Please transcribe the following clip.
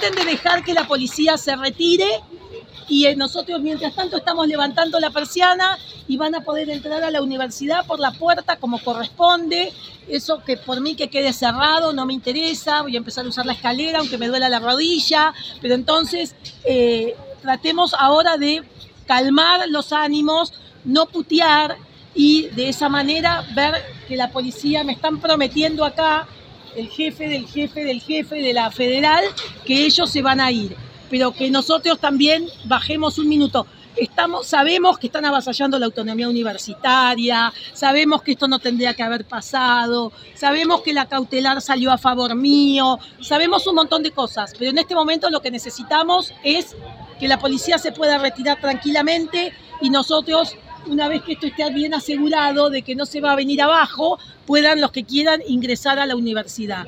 traten de dejar que la policía se retire y eh, nosotros mientras tanto estamos levantando la persiana y van a poder entrar a la universidad por la puerta como corresponde. Eso que por mí que quede cerrado no me interesa, voy a empezar a usar la escalera aunque me duela la rodilla, pero entonces eh, tratemos ahora de calmar los ánimos, no putear y de esa manera ver que la policía me están prometiendo acá el jefe del jefe del jefe de la federal que ellos se van a ir pero que nosotros también bajemos un minuto. Estamos, sabemos que están avasallando la autonomía universitaria, sabemos que esto no tendría que haber pasado, sabemos que la cautelar salió a favor mío, sabemos un montón de cosas, pero en este momento lo que necesitamos es que la policía se pueda retirar tranquilamente y nosotros, una vez que esto esté bien asegurado de que no se va a venir abajo, puedan los que quieran ingresar a la universidad.